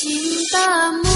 心大木